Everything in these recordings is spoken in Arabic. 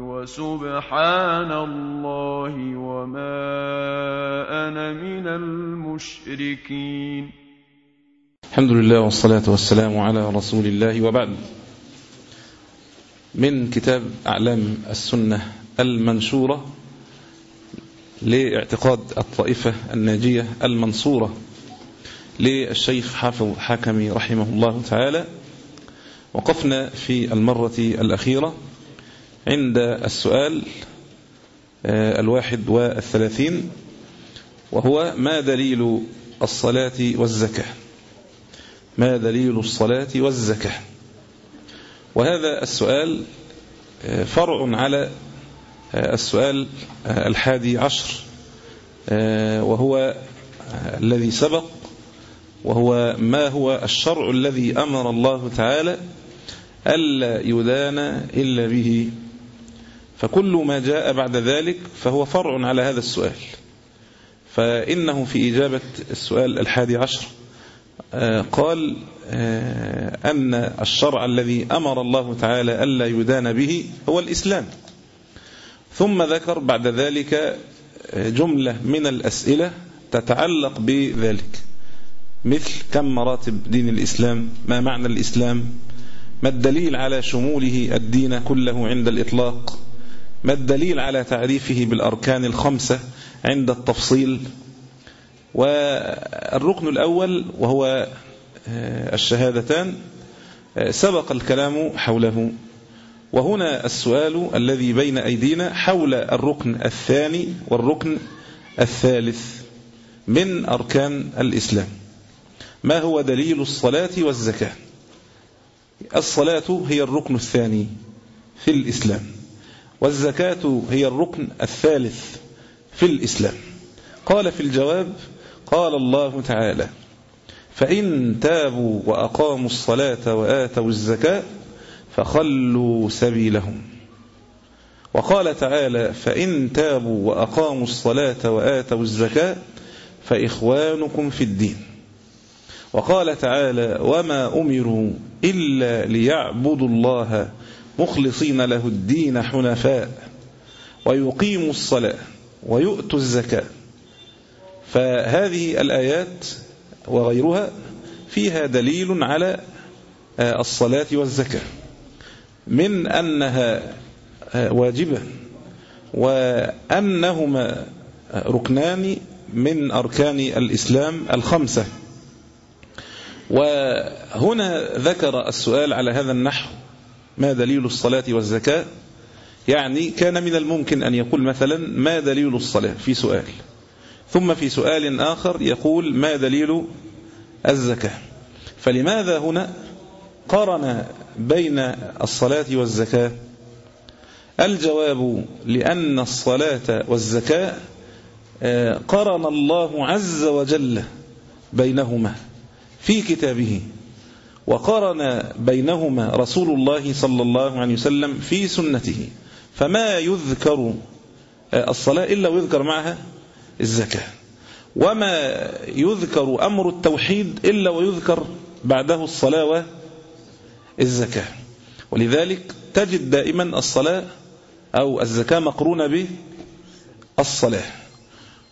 وسبحان الله وما أنا من المشركين. الحمد لله والصلاة والسلام على رسول الله وبعد. من كتاب أعلام السنة المنشورة لإعتقاد الطائفة الناجية المنصورة للشيخ حافظ حكمي رحمه الله تعالى. وقفنا في المرة الأخيرة عند السؤال الواحد والثلاثين وهو ما دليل الصلاة والزكاة؟ ما دليل الصلاة والزكاة؟ وهذا السؤال فرع على السؤال الحادي عشر وهو الذي سبق وهو ما هو الشرع الذي أمر الله تعالى ألا يدان إلا به. فكل ما جاء بعد ذلك فهو فرع على هذا السؤال. فإنه في إجابة السؤال الحادي عشر قال أن الشرع الذي أمر الله تعالى ألا يدان به هو الإسلام. ثم ذكر بعد ذلك جملة من الأسئلة تتعلق بذلك. مثل كم مراتب دين الإسلام؟ ما معنى الإسلام؟ ما الدليل على شموله الدين كله عند الإطلاق؟ ما الدليل على تعريفه بالأركان الخمسة عند التفصيل؟ والركن الأول وهو الشهادتان سبق الكلام حوله. وهنا السؤال الذي بين أيدينا حول الركن الثاني والركن الثالث من أركان الإسلام. ما هو دليل الصلاة والزكاة؟ الصلاة هي الركن الثاني في الإسلام والزكاة هي الركن الثالث في الإسلام. قال في الجواب قال الله تعالى فإن تابوا وأقاموا الصلاة وآتوا الزكاة فخلوا سبيلهم. وقال تعالى فإن تابوا وأقاموا الصلاة وآتوا الزكاة فإخوانكم في الدين. وقال تعالى وما أمروا إلا ليعبدوا الله مخلصين له الدين حنفاء ويقيموا الصلاة ويؤتوا الزكاة. فهذه الآيات وغيرها فيها دليل على الصلاة والزكاة. من أنها واجبة وأنهما ركنان من أركان الإسلام الخمسة. وهنا ذكر السؤال على هذا النحو ما دليل الصلاة والزكاة؟ يعني كان من الممكن أن يقول مثلا ما دليل الصلاة؟ في سؤال. ثم في سؤال آخر يقول ما دليل الزكاة؟ فلماذا هنا قرن بين الصلاة والزكاة؟ الجواب لأن الصلاة والزكاة قرن الله عز وجل بينهما. في كتابه. وقرن بينهما رسول الله صلى الله عليه وسلم في سنته. فما يذكر الصلاة إلا ويذكر معها الزكاة. وما يذكر أمر التوحيد إلا ويذكر بعده الصلاة والزكاة. ولذلك تجد دائما الصلاة أو الزكاة مقرونة بالصلاة.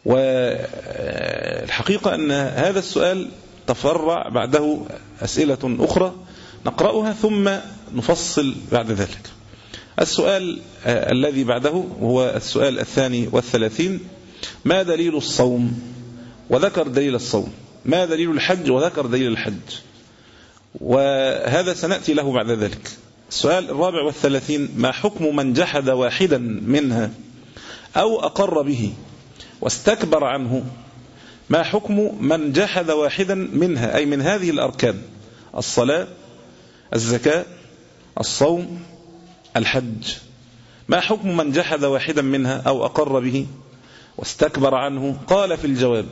والحقيقة أن هذا السؤال تفرع بعده أسئلة أخرى نقرأها ثم نفصل بعد ذلك. السؤال الذي بعده وهو السؤال الثاني والثلاثين. ما دليل الصوم؟ وذكر دليل الصوم. ما دليل الحج؟ وذكر دليل الحج. وهذا سنأتي له بعد ذلك. السؤال الرابع والثلاثين. ما حكم من جحد واحدا منها أو أقر به واستكبر عنه؟ ما حكم من جحد واحدا منها؟ أي من هذه الأركان الصلاة الزكاة الصوم الحج. ما حكم من جحد واحدا منها أو أقر به واستكبر عنه؟ قال في الجواب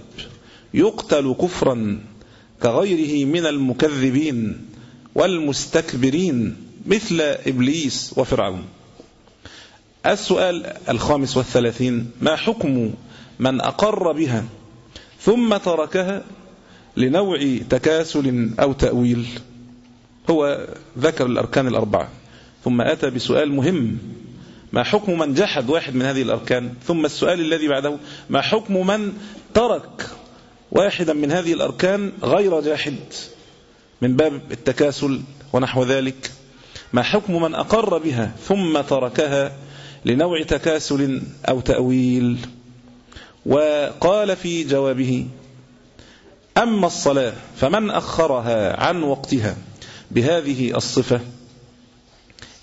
يقتل كفرا كغيره من المكذبين والمستكبرين مثل إبليس وفرعون. السؤال الخامس والثلاثين ما حكم من أقر بها؟ ثم تركها لنوع تكاسل أو تأويل. هو ذكر الأركان الأربعة. ثم أتى بسؤال مهم. ما حكم من جحد واحد من هذه الأركان؟ ثم السؤال الذي بعده ما حكم من ترك واحدا من هذه الأركان غير جاحد؟ من باب التكاسل ونحو ذلك. ما حكم من أقر بها ثم تركها لنوع تكاسل أو تأويل؟ وقال في جوابه أما الصلاة فمن أخرها عن وقتها بهذه الصفة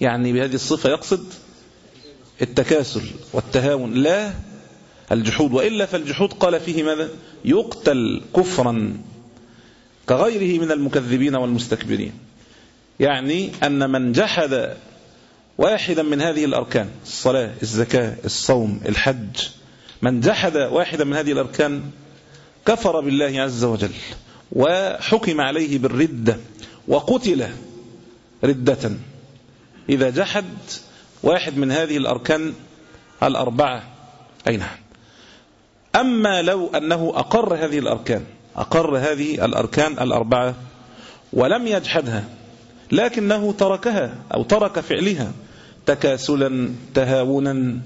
يعني بهذه الصفة يقصد التكاسل والتهاون لا الجحود وإلا فالجحود قال فيه ماذا؟ يقتل كفرا كغيره من المكذبين والمستكبرين. يعني أن من جحد واحدا من هذه الأركان الصلاة الزكاة الصوم الحج من جحد واحدا من هذه الأركان كفر بالله عز وجل وحكم عليه بالردة وقتل ردة. إذا جحد واحد من هذه الأركان الأربعة أي نعم. أما لو أنه أقر هذه الأركان أقر هذه الأركان الأربعة ولم يجحدها لكنه تركها أو ترك فعلها تكاسلا تهاونا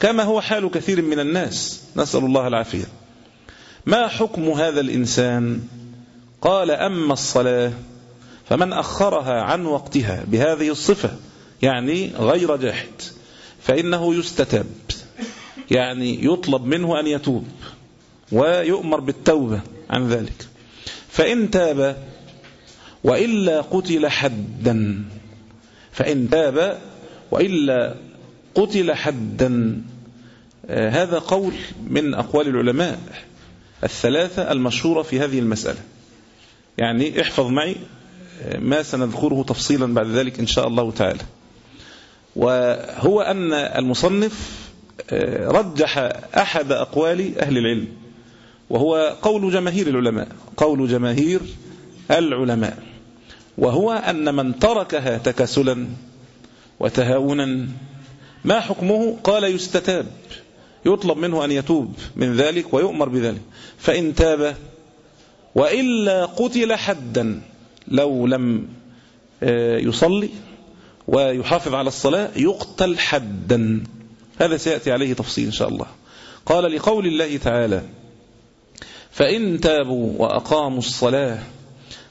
كما هو حال كثير من الناس. نسأل الله العافية. ما حكم هذا الإنسان؟ قال أما الصلاة فمن أخرها عن وقتها بهذه الصفة يعني غير جاحد فإنه يستتاب يعني يطلب منه أن يتوب ويؤمر بالتوبة عن ذلك. فإن تاب وإلا قتل حدا فإن تاب وإلا قتل حدا آه، هذا قول من أقوال العلماء الثلاثة المشهورة في هذه المسألة. يعني احفظ معي آه، ما سنذكره تفصيلا بعد ذلك إن شاء الله تعالى. وهو أن المصنف آه، رجح أحد أقوال أهل العلم وهو قول جماهير العلماء قول جماهير العلماء. وهو أن من تركها تكسلا وتهاونا ما حكمه؟ قال يستتاب. يطلب منه أن يتوب من ذلك ويؤمر بذلك. فإن تاب وإلا قتل حدا لو لم آه، يصلي ويحافظ على الصلاة يقتل حدا. هذا سيأتي عليه تفصيل إن شاء الله. قال لقول الله تعالى فإن تابوا وأقاموا الصلاة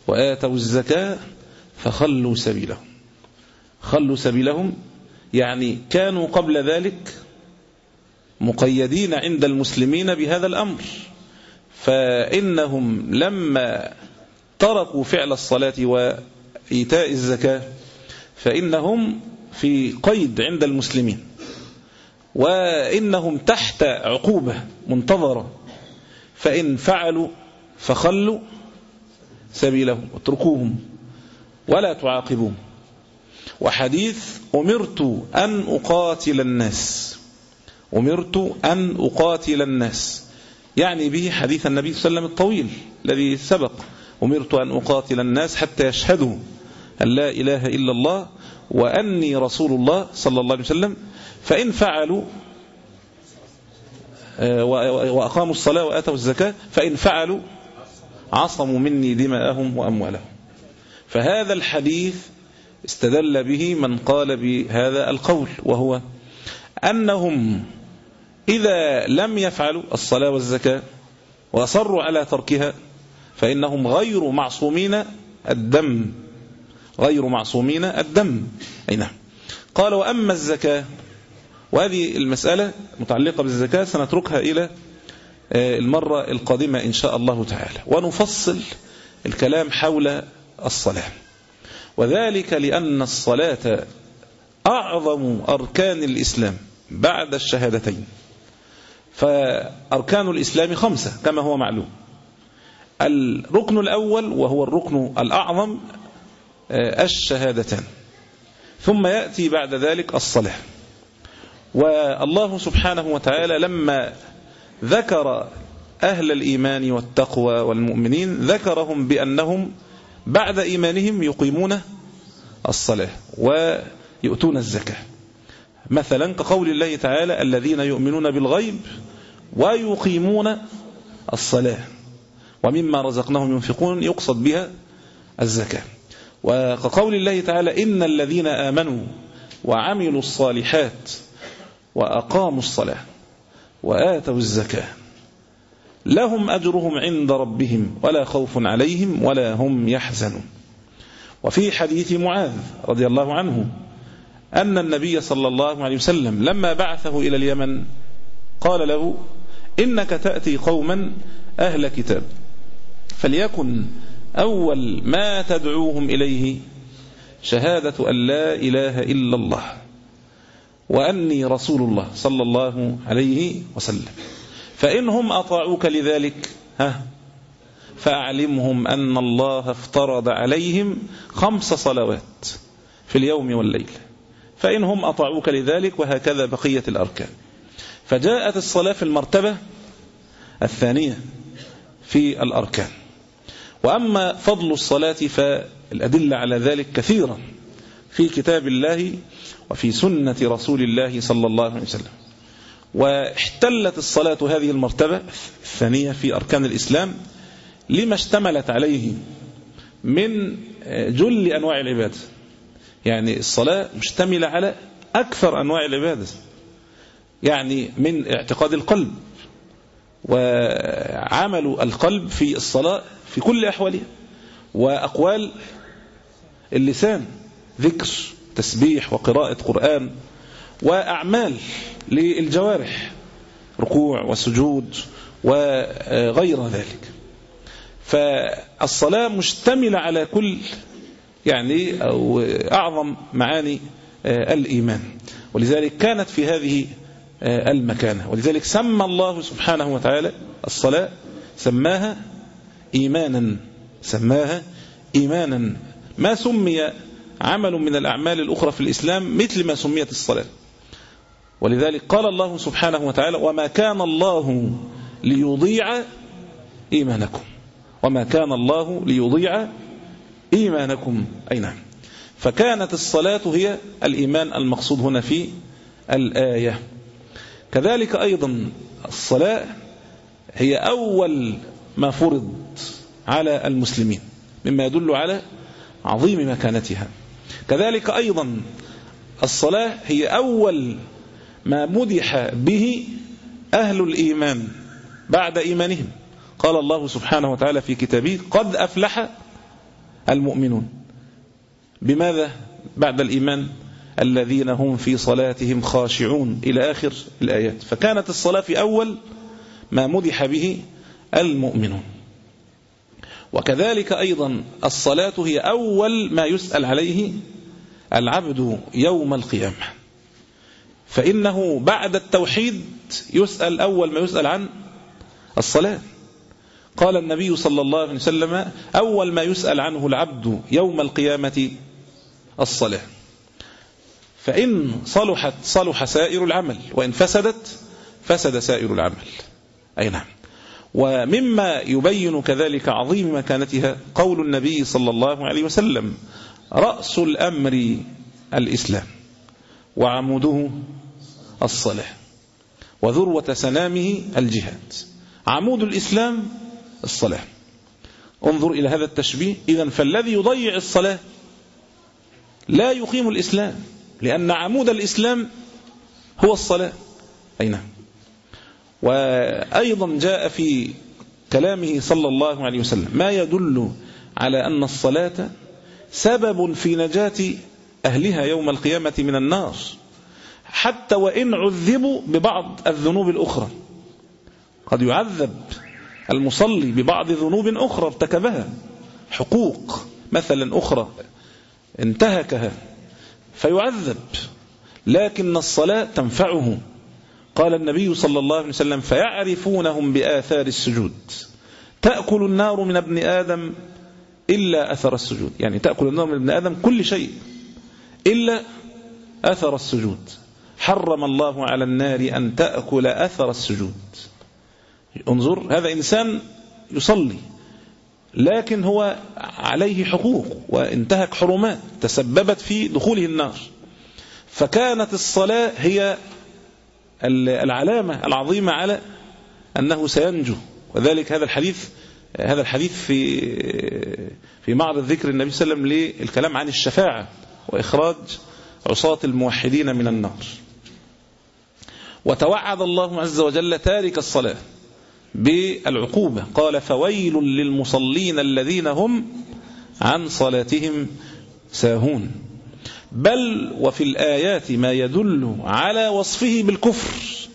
وآتوا الزكاة فخلوا سبيلهم. خلوا سبيلهم يعني كانوا قبل ذلك مقيدين عند المسلمين بهذا الأمر فإنهم لما تركوا فعل الصلاة وإيتاء الزكاة فإنهم في قيد عند المسلمين وإنهم تحت عقوبة منتظرة فإن فعلوا فخلوا سبيلهم اتركوهم ولا تعاقبوهم. وحديث أمرت أن أقاتل الناس. أمرت أن أقاتل الناس. يعني به حديث النبي صلى الله عليه وسلم الطويل الذي سبق. أمرت أن أقاتل الناس حتى يشهدوا أن لا إله إلا الله وأني رسول الله صلى الله عليه وسلم. فإن فعلوا آه، وأقاموا الصلاة وآتوا الزكاة فإن فعلوا عصموا مني دماءهم وأموالهم. فهذا الحديث استدل به من قال بهذا القول وهو أنهم إذا لم يفعلوا الصلاة والزكاة وأصروا على تركها فإنهم غير معصومين الدم غير معصومين الدم. أي نعم. قال وأما الزكاة وهذه المسألة متعلقة بالزكاة سنتركها إلى آه، المرة القادمة إن شاء الله تعالى. ونفصل الكلام حول الصلاة. وذلك لأن الصلاة أعظم أركان الإسلام بعد الشهادتين. فأركان الإسلام خمسة كما هو معلوم. الركن الأول وهو الركن الأعظم آه، الشهادتان. ثم يأتي بعد ذلك الصلاة. والله سبحانه وتعالى لما ذكر أهل الإيمان والتقوى والمؤمنين ذكرهم بأنهم بعد إيمانهم يقيمون الصلاة ويؤتون الزكاة. مثلا كقول الله تعالى الذين يؤمنون بالغيب ويقيمون الصلاة ومما رزقناهم ينفقون يقصد بها الزكاة. وكقول الله تعالى إن الذين آمنوا وعملوا الصالحات وأقاموا الصلاة وآتوا الزكاة. لهم أجرهم عند ربهم ولا خوف عليهم ولا هم يحزنون. وفي حديث معاذ رضي الله عنه أن النبي صلى الله عليه وسلم لما بعثه إلى اليمن قال له إنك تأتي قوما أهل كتاب فليكن أول ما تدعوهم إليه شهادة أن لا إله إلا الله وأني رسول الله صلى الله عليه وسلم. فإنهم أطاعوك لذلك. ها؟ فأعلمهم أن الله افترض عليهم خمس صلوات في اليوم والليل. فإنهم أطاعوك لذلك وهكذا بقية الأركان. فجاءت الصلاة في المرتبة الثانية في الأركان. وأما فضل الصلاة فالأدلة على ذلك كثيرا في كتاب الله وفي سنة رسول الله صلى الله عليه وسلم. واحتلت الصلاة هذه المرتبة الثانية في أركان الإسلام لما اشتملت عليه من جل أنواع العبادة. يعني الصلاة مشتملة على أكثر أنواع العبادة. يعني من اعتقاد القلب وعمل القلب في الصلاة في كل أحوالها وأقوال اللسان ذكر تسبيح وقراءة قرآن وأعمال للجوارح ركوع وسجود وغير ذلك. فالصلاة مشتملة على كل يعني أو أعظم معاني الإيمان. ولذلك كانت في هذه المكانة. ولذلك سمى الله سبحانه وتعالى الصلاة سماها إيمانا سماها إيمانا. ما سمي عمل من الأعمال الأخرى في الإسلام مثل ما سميت الصلاة. ولذلك قال الله سبحانه وتعالى وما كان الله ليضيع إيمانكم. وما كان الله ليضيع إيمانكم. أي نعم. فكانت الصلاة هي الإيمان المقصود هنا في الآية. كذلك أيضا الصلاة هي أول ما فرض على المسلمين مما يدل على عظيم مكانتها. كذلك أيضا الصلاة هي أول ما مدح به أهل الإيمان بعد إيمانهم. قال الله سبحانه وتعالى في كتابه قد أفلح المؤمنون. بماذا بعد الإيمان؟ الذين هم في صلاتهم خاشعون إلى آخر الآيات. فكانت الصلاة في أول ما مدح به المؤمنون. وكذلك أيضا الصلاة هي أول ما يسأل عليه العبد يوم القيامة. فإنه بعد التوحيد يسأل أول ما يسأل عن الصلاة. قال النبي صلى الله عليه وسلم أول ما يسأل عنه العبد يوم القيامة الصلاة. فإن صلحت صلح سائر العمل وإن فسدت فسد سائر العمل. أي نعم. ومما يبين كذلك عظيم مكانتها قول النبي صلى الله عليه وسلم رأس الأمر الإسلام وعموده الصلاة وذروة سنامه الجهاد. عمود الإسلام الصلاة انظر إلى هذا التشبيه. إذا فالذي يضيع الصلاة لا يقيم الإسلام لأن عمود الإسلام هو الصلاة. أي نعم. وأيضا جاء في كلامه صلى الله عليه وسلم ما يدل على أن الصلاة سبب في نجاة أهلها يوم القيامة من النار. حتى وإن عذبوا ببعض الذنوب الأخرى. قد يعذب المصلي ببعض ذنوب أخرى ارتكبها. حقوق مثلا أخرى انتهكها فيعذب. لكن الصلاة تنفعه. قال النبي صلى الله عليه وسلم فيعرفونهم بآثار السجود. تأكل النار من ابن آدم إلا أثر السجود. يعني تأكل النار من ابن آدم كل شيء إلا أثر السجود. حرم الله على النار أن تأكل أثر السجود. انظر هذا إنسان يصلي لكن هو عليه حقوق وانتهك حرمات تسببت في دخوله النار. فكانت الصلاة هي العلامة العظيمة على أنه سينجو. وذلك هذا الحديث هذا الحديث في في معرض ذكر النبي صلى الله عليه وسلم للكلام عن الشفاعة وإخراج عصاة الموحدين من النار. وتوعد الله عز وجل تارك الصلاة بالعقوبة. قال فويل للمصلين الذين هم عن صلاتهم ساهون. بل وفي الآيات ما يدل على وصفه بالكفر.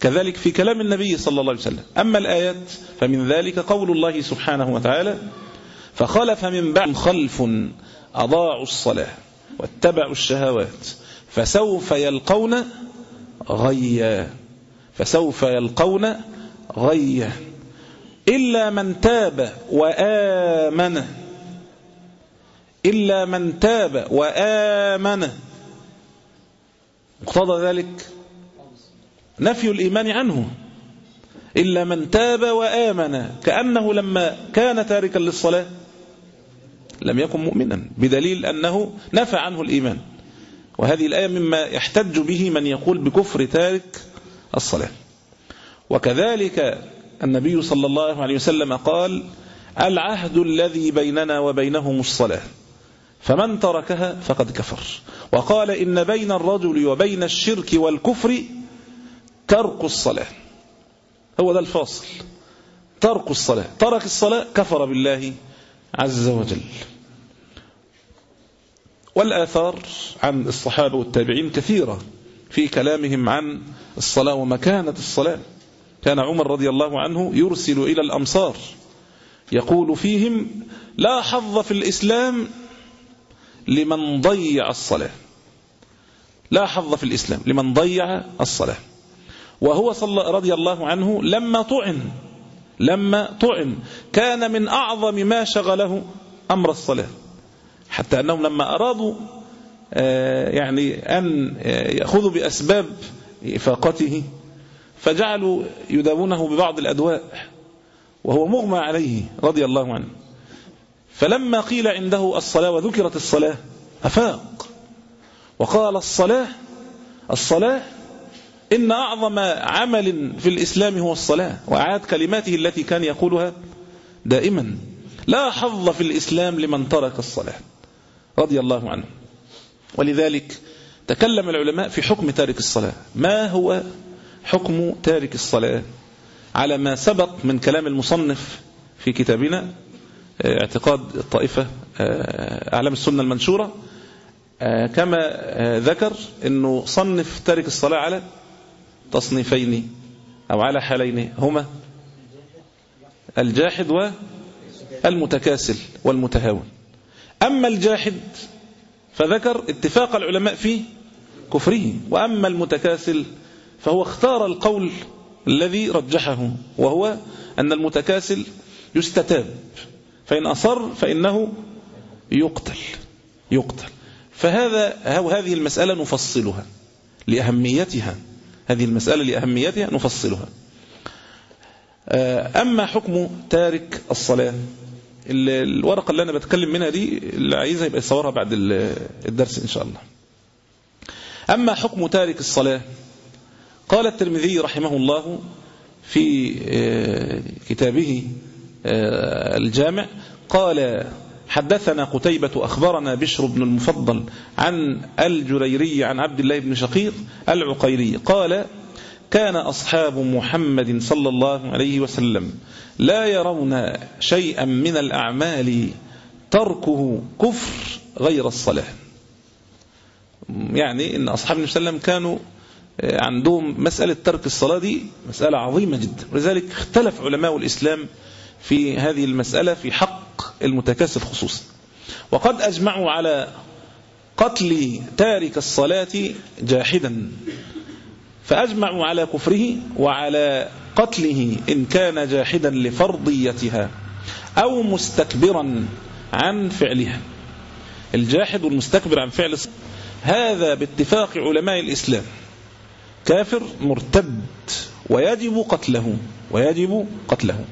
كذلك في كلام النبي صلى الله عليه وسلم. أما الآيات فمن ذلك قول الله سبحانه وتعالى فخلف من بعد خلف أضاعوا الصلاة واتبعوا الشهوات فسوف يلقون غيا فسوف يلقون غيا إلا من تاب وآمن إلا من تاب وآمن. مقتضى ذلك نفي الإيمان عنه. إلا من تاب وآمن كأنه لما كان تاركا للصلاة لم يكن مؤمنا بدليل أنه نفى عنه الإيمان. وهذه الآية مما يحتج به من يقول بكفر تارك الصلاة. وكذلك النبي صلى الله عليه وسلم قال العهد الذي بيننا وبينهم الصلاة فمن تركها فقد كفر. وقال إن بين الرجل وبين الشرك والكفر ترك الصلاة. هو ده الفاصل. ترك الصلاة. ترك الصلاة كفر بالله عز وجل. والآثار عن الصحابة والتابعين كثيرة في كلامهم عن الصلاة ومكانة الصلاة. كان عمر رضي الله عنه يرسل إلى الأمصار يقول فيهم لا حظ في الإسلام لمن ضيع الصلاة. لا حظ في الإسلام لمن ضيع الصلاة. وهو صلى رضي الله عنه لما طعن لما طعن كان من أعظم ما شغله أمر الصلاة. حتى أنهم لما أرادوا يعني أن يأخذوا بأسباب إفاقته فجعلوا يداوونه ببعض الأدواء وهو مغمى عليه رضي الله عنه. فلما قيل عنده الصلاة وذكرت الصلاة أفاق. وقال الصلاة الصلاة إن أعظم عمل في الإسلام هو الصلاة وأعاد كلماته التي كان يقولها دائما لا حظ في الإسلام لمن ترك الصلاة. رضي الله عنه. ولذلك تكلم العلماء في حكم تارك الصلاة. ما هو حكم تارك الصلاة؟ على ما سبق من كلام المصنف في كتابنا اعتقاد الطائفة أعلام السنة المنشورة كما ذكر أنه صنف تارك الصلاة على تصنيفين أو على حالين. هما الجاحد والمتكاسل والمتهاون. أما الجاحد فذكر اتفاق العلماء في كفره وأما المتكاسل فهو اختار القول الذي رجحه وهو أن المتكاسل يستتاب فإن أصر فإنه يقتل يقتل. فهذا هذه المسألة نفصلها لأهميتها هذه المسألة لأهميتها نفصلها. أما حكم تارك الصلاة الورقة اللي أنا بتكلم منها دي اللي عايزها يبقى يصورها بعد الدرس إن شاء الله. أما حكم تارك الصلاة قال الترمذي رحمه الله في كتابه الجامع قال حدثنا قتيبة أخبرنا بشر بن المفضل عن الجريري عن عبد الله بن شقيق العقيري قال كان أصحاب محمد صلى الله عليه وسلم لا يرون شيئا من الأعمال تركه كفر غير الصلاة. يعني أن أصحاب النبي صلى الله عليه وسلم كانوا عندهم مسألة ترك الصلاة دي مسألة عظيمة جدا. ولذلك اختلف علماء الإسلام في هذه المسألة في حق المتكاسل خصوصا. وقد أجمعوا على قتل تارك الصلاة جاحدا. فأجمعوا على كفره وعلى قتله إن كان جاحدا لفرضيتها أو مستكبرا عن فعلها. الجاحد والمستكبر عن فعل هذا باتفاق علماء الإسلام. كافر مرتد ويجب قتله ويجب قتله.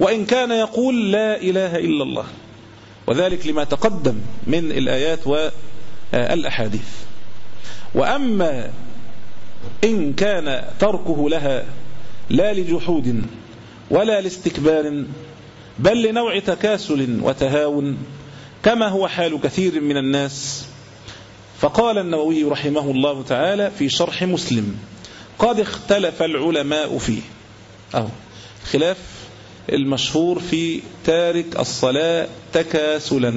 وإن كان يقول لا إله إلا الله. وذلك لما تقدم من الآيات والأحاديث. وأما إن كان تركه لها لا لجحود ولا لاستكبار بل لنوع تكاسل وتهاون كما هو حال كثير من الناس. فقال النووي رحمه الله تعالى في شرح مسلم قد اختلف العلماء فيه. أهو خلاف المشهور في تارك الصلاة تكاسلا.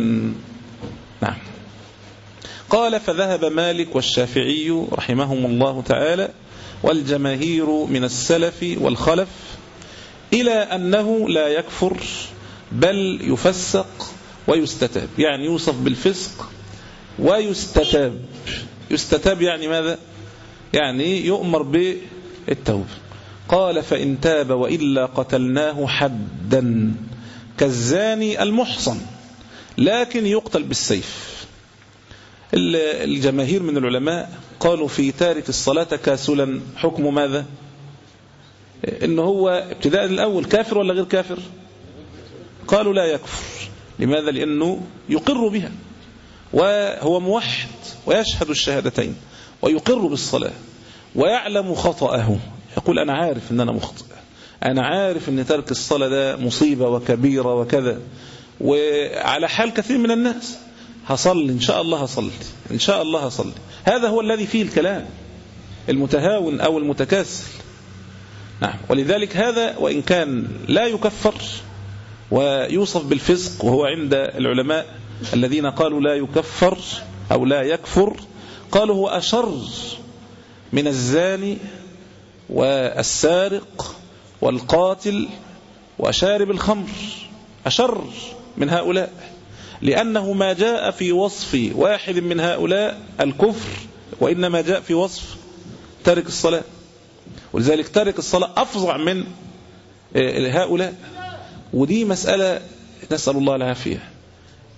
نعم. قال فذهب مالك والشافعي رحمهم الله تعالى والجماهير من السلف والخلف إلى أنه لا يكفر بل يفسق ويستتاب. يعني يوصف بالفسق ويستتاب. يستتاب يعني ماذا؟ يعني يؤمر بالتوبة. قال فإن تاب وإلا قتلناه حدا كالزاني المحصن. لكن يقتل بالسيف. الجماهير من العلماء قالوا في تارك الصلاة كاسلا حكم ماذا؟ إن هو ابتداء الأول كافر ولا غير كافر؟ قالوا لا يكفر. لماذا؟ لأنه يقر بها. وهو موحد ويشهد الشهادتين ويقر بالصلاة ويعلم خطأه. يقول أنا عارف أن أنا مخطئ. أنا عارف أن ترك الصلاة ده مصيبة وكبيرة وكذا وعلى حال كثير من الناس. هصلي إن شاء الله هصلي إن شاء الله هصلي. هذا هو الذي فيه الكلام المتهاون أو المتكاسل نعم. ولذلك هذا وإن كان لا يكفر ويوصف بالفسق وهو عند العلماء الذين قالوا لا يكفر أو لا يكفر قالوا هو أشر من الزاني والسارق والقاتل وشارب الخمر أشر من هؤلاء. لأنه ما جاء في وصف واحد من هؤلاء الكفر وإنما جاء في وصف تارك الصلاة. ولذلك تارك الصلاة أفظع من هؤلاء. ودي مسألة نسأل الله العافية.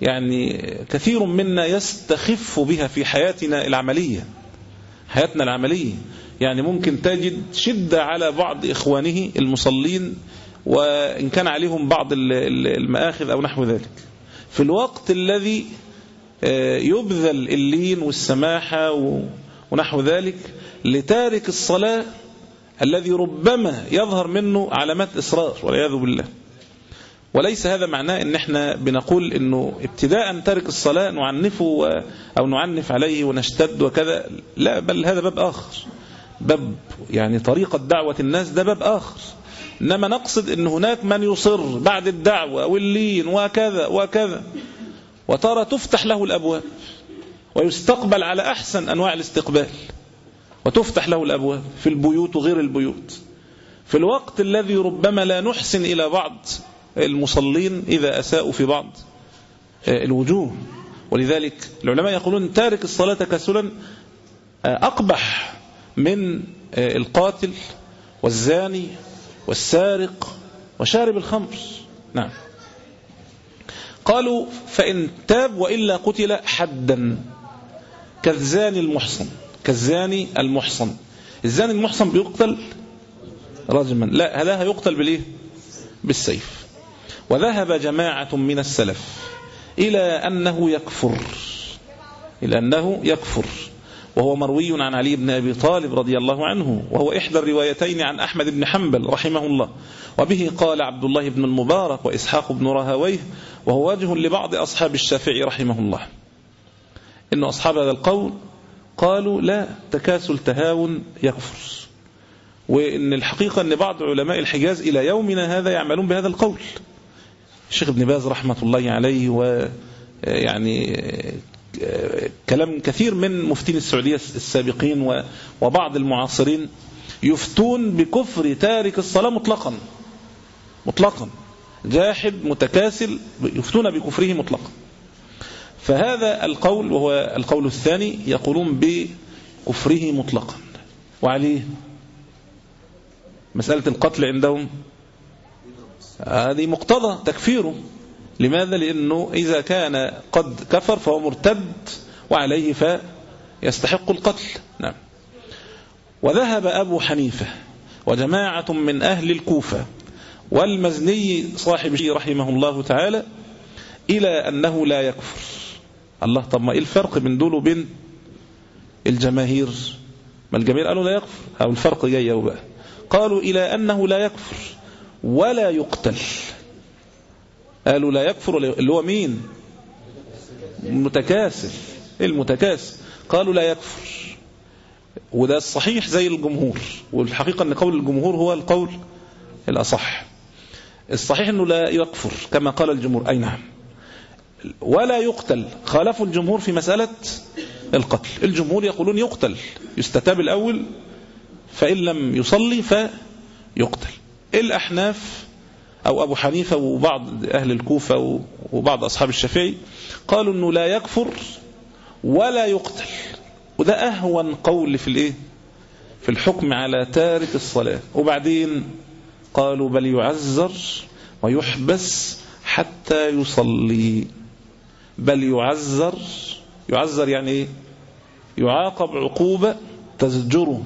يعني كثير منا يستخف بها في حياتنا العملية حياتنا العملية. يعني ممكن تجد شدة على بعض إخوانه المصلين وإن كان عليهم بعض المآخذ أو نحو ذلك. في الوقت الذي يبذل اللين والسماحة ونحو ذلك لتارك الصلاة الذي ربما يظهر منه علامات إصرار والعياذ بالله. وليس هذا معناه إن إحنا بنقول إنه ابتداء ترك الصلاة نعنفه أو نعنف عليه ونشتد وكذا. لا بل هذا باب آخر. باب يعني طريقة دعوة الناس ده باب آخر. إنما نقصد إن هناك من يصر بعد الدعوة واللين وكذا وكذا. وترى تفتح له الأبواب ويستقبل على أحسن أنواع الاستقبال. وتفتح له الأبواب في البيوت وغير البيوت. في الوقت الذي ربما لا نحسن إلى بعض المصلين إذا أساءوا في بعض الوجوه. ولذلك العلماء يقولون تارك الصلاة كسلا أقبح من القاتل والزاني والسارق وشارب الخمر. نعم. قالوا فإن تاب وإلا قتل حدا كالزاني المحصن. كالزاني المحصن. الزاني المحصن بيقتل رجما. لا هذا يقتل بالإيه؟ بالسيف. وذهب جماعة من السلف إلى أنه يكفر. إلى أنه يكفر. وهو مروي عن علي بن أبي طالب رضي الله عنه وهو إحدى الروايتين عن أحمد بن حنبل رحمه الله. وبه قال عبد الله بن المبارك وإسحاق بن رهويه وهو وجه لبعض أصحاب الشافعي رحمه الله. إن أصحاب هذا القول قالوا لا تكاسل تهاون يكفر وإن الحقيقة أن بعض علماء الحجاز إلى يومنا هذا يعملون بهذا القول. الشيخ ابن باز رحمة الله عليه ويعني كلام كثير من مفتين السعودية السابقين وبعض المعاصرين يفتون بكفر تارك الصلاة مطلقا. مطلقا. جاحد متكاسل يفتون بكفره مطلقا. فهذا القول وهو القول الثاني يقولون بكفره مطلقا. وعليه مسألة القتل عندهم. هذه مقتضى تكفيره. لماذا؟ لأنه إذا كان قد كفر فهو مرتد وعليه يستحق القتل. نعم. وذهب أبو حنيفة وجماعة من أهل الكوفة والمزني صاحب رحمه الله تعالى إلى أنه لا يكفر. الله طب ما إيه الفرق بين دول وبين الجماهير؟ ما الجماهير قالوا لا يكفر؟ أو الفرق جاي بقى قالوا إلى أنه لا يكفر ولا يقتل. قالوا لا يكفر اللي هو مين؟ المتكاسل المتكاسل قالوا لا يكفر. وده الصحيح زي الجمهور والحقيقة أن قول الجمهور هو القول الأصح. الصحيح أنه لا يكفر كما قال الجمهور. أي نعم. ولا يقتل. خالفوا الجمهور في مسألة القتل. الجمهور يقولون يقتل. يستتاب الأول فإن لم يصلي فيقتل. الأحناف أو أبو حنيفة وبعض أهل الكوفة وبعض أصحاب الشافعي قالوا أنه لا يكفر ولا يقتل. وده أهون قول في الإيه؟ في الحكم على تارك الصلاة. وبعدين قالوا بل يعذر ويحبس حتى يصلي. بل يعذر يعذر يعني إيه؟ يعاقب عقوبة تزجره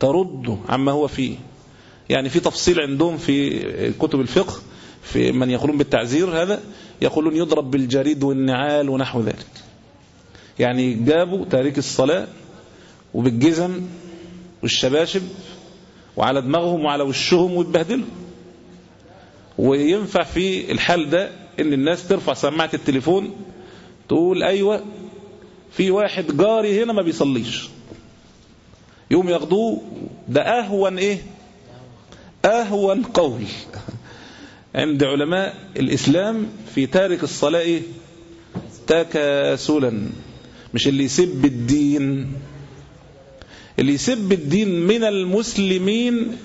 ترده عما هو فيه. يعني في تفصيل عندهم في كتب الفقه في من يقولون بالتعزير هذا يقولون يضرب بالجريد والنعال ونحو ذلك. يعني جابوا تاريك الصلاة وبالجزم والشباشب وعلى دماغهم وعلى وشهم ويتبهدلوا. وينفع في الحال ده إن الناس ترفع سماعة التليفون تقول أيوه في واحد جاري هنا ما بيصليش. يوم ياخدوه ده أهون إيه؟ أهون قول. عند علماء الإسلام في تارك الصلاة تكاسلا. مش اللي يسب الدين. اللي يسب الدين من المسلمين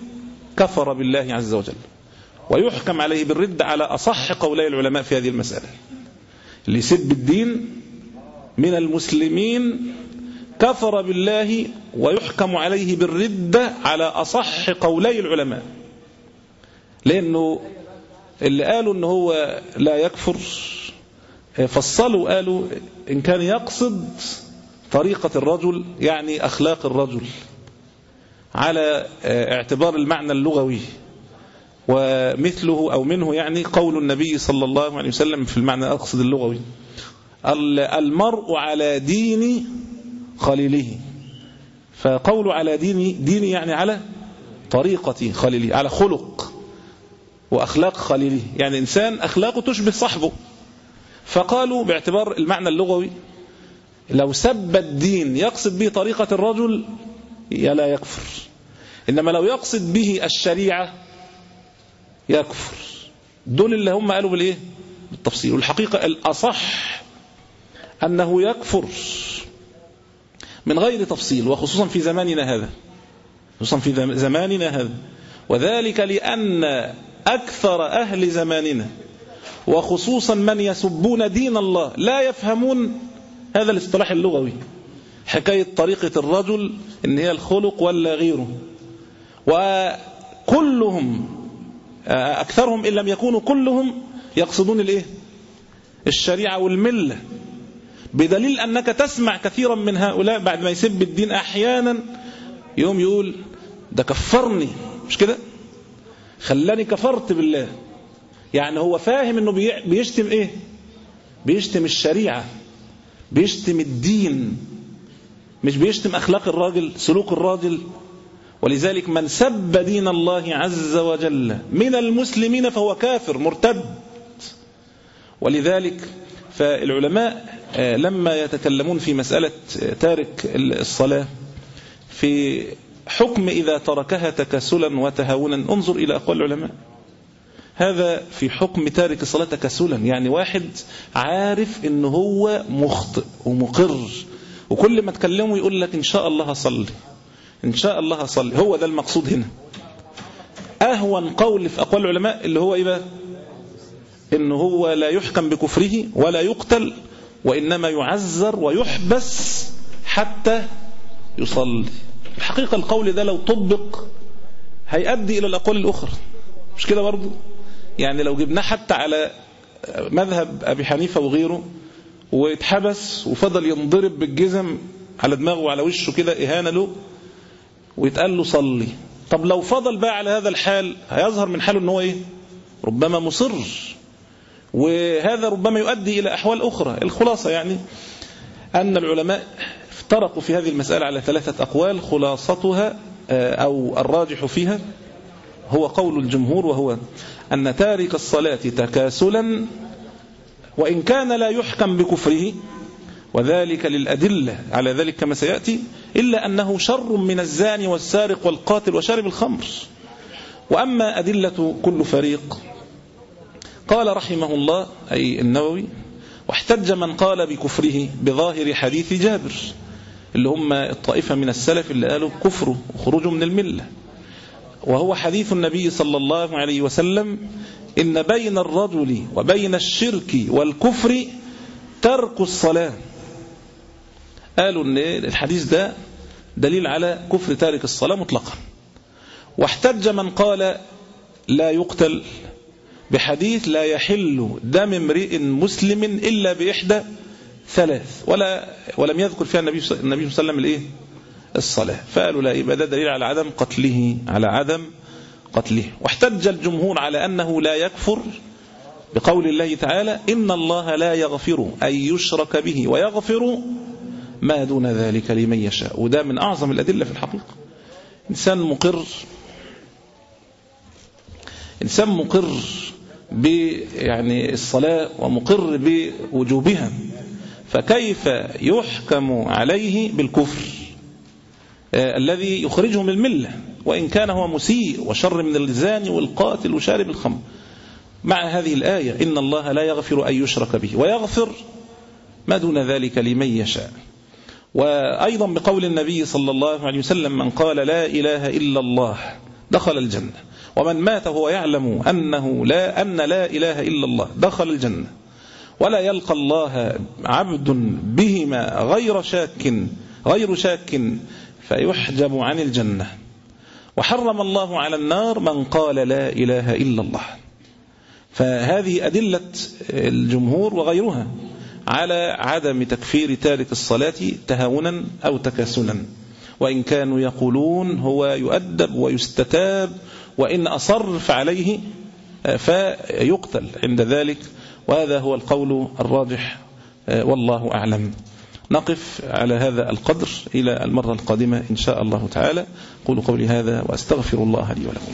كفر بالله عز وجل. ويحكم عليه بالرد على أصح قولي العلماء في هذه المسألة. اللي يسب الدين من المسلمين كفر بالله ويحكم عليه بالردة على أصح قولي العلماء. لأنه اللي قالوا أنه هو لا يكفر فصلوا قالوا إن كان يقصد طريقة الرجل يعني أخلاق الرجل على اعتبار المعنى اللغوي. ومثله أو منه يعني قول النبي صلى الله عليه وسلم في المعنى أقصد اللغوي المرء على دين خليله. فقول على دين دين يعني على طريقة خليله على خلق. وأخلاق خليله. يعني إنسان أخلاقه تشبه صاحبه. فقالوا باعتبار المعنى اللغوي لو سب الدين يقصد به طريقة الرجل لا يكفر. إنما لو يقصد به الشريعة يكفر. دول اللي هم قالوا بالإيه؟ بالتفصيل. والحقيقة الأصح أنه يكفر من غير تفصيل وخصوصا في زماننا هذا. خصوصا في زماننا هذا. وذلك لأن أكثر أهل زماننا وخصوصا من يسبون دين الله لا يفهمون هذا الاصطلاح اللغوي. حكاية طريقة الرجل إن هي الخلق ولا غيره. وكلهم أكثرهم إن لم يكونوا كلهم يقصدون الإيه؟ الشريعة والملة. بدليل أنك تسمع كثيرا من هؤلاء بعد ما يسب الدين أحيانا يوم يقول ده كفرني. مش كده؟ خلاني كفرت بالله. يعني هو فاهم إنه بيشتم إيه؟ بيشتم الشريعة. بيشتم الدين. مش بيشتم أخلاق الراجل سلوك الراجل. ولذلك من سب دين الله عز وجل من المسلمين فهو كافر مرتد. ولذلك فالعلماء لما يتكلمون في مسألة تارك الصلاة في حكم إذا تركها تكاسلا وتهاونا انظر إلى أقوال العلماء. هذا في حكم تارك الصلاة تكاسلا. يعني واحد عارف ان هو مخطئ ومقر. وكل ما تكلمه يقول لك إن شاء الله هصلي إن شاء الله هصلي هو ده المقصود هنا. أهون قول في أقوال العلماء اللي هو إيه بقى؟ ان هو لا يحكم بكفره ولا يقتل وإنما يعذر ويحبس حتى يصلي. الحقيقة القول ده لو طبق هيؤدي إلى الأقوال الأخرى. مش كده برضه يعني لو جبناه حتى على مذهب أبي حنيفة وغيره واتحبس وفضل ينضرب بالجزم على دماغه وعلى وشه كده إهانة له ويتقال له صلي. طب لو فضل بقى على هذا الحال هيظهر من حاله إن هو إيه؟ ربما مصر. وهذا ربما يؤدي إلى أحوال أخرى. الخلاصة يعني أن العلماء افترقوا في هذه المسألة على ثلاثة أقوال خلاصتها أو الراجح فيها هو قول الجمهور وهو أن تارك الصلاة تكاسلا وإن كان لا يحكم بكفره وذلك للأدلة على ذلك كما سيأتي إلا أنه شر من الزاني والسارق والقاتل وشارب الخمر. وأما أدلة كل فريق قال رحمه الله أي النووي واحتج من قال بكفره بظاهر حديث جابر. اللي هم الطائفة من السلف اللي قالوا كفره وخروجه من الملة. وهو حديث النبي صلى الله عليه وسلم إن بين الرجل وبين الشرك والكفر ترك الصلاة. قالوا أن الحديث ده دليل على كفر تارك الصلاة مطلقا. واحتج من قال لا يقتل بحديث لا يحل دم امرئ مسلم إلا بإحدى ثلاث. ولا ولم يذكر فيها النبي صلى الله عليه وسلم الإيه؟ الصلاة. فقالوا لا يبقى ده دليل على عدم قتله على عدم قتله. واحتج الجمهور على أنه لا يكفر بقول الله تعالى إن الله لا يغفر أن يشرك به ويغفر ما دون ذلك لمن يشاء. وده من أعظم الأدلة في الحقيقة. إنسان مقر إنسان مقر يعني الصلاة ومقر بوجوبها. فكيف يحكم عليه بالكفر؟ آه الذي يخرجه من الملة وإن كان هو مسيء وشر من الزاني والقاتل وشارب الخمر. مع هذه الآية إن الله لا يغفر أن يشرك به ويغفر ما دون ذلك لمن يشاء. وأيضا بقول النبي صلى الله عليه وسلم من قال لا إله إلا الله دخل الجنة ومن مات وهو يعلم أنه لا أن لا إله إلا الله دخل الجنة. ولا يلقى الله عبد بهما غير شاك غير شاك فيحجب عن الجنة. وحرم الله على النار من قال لا إله إلا الله. فهذه أدلة الجمهور وغيرها على عدم تكفير تارك الصلاة تهاونا أو تكاسلا. وإن كانوا يقولون هو يؤدب ويستتاب وإن أصر فعليه فيقتل عند ذلك. وهذا هو القول الراجح والله أعلم. نقف على هذا القدر إلى المرة القادمة إن شاء الله تعالى. قولوا قولي هذا وأستغفر الله لي ولكم.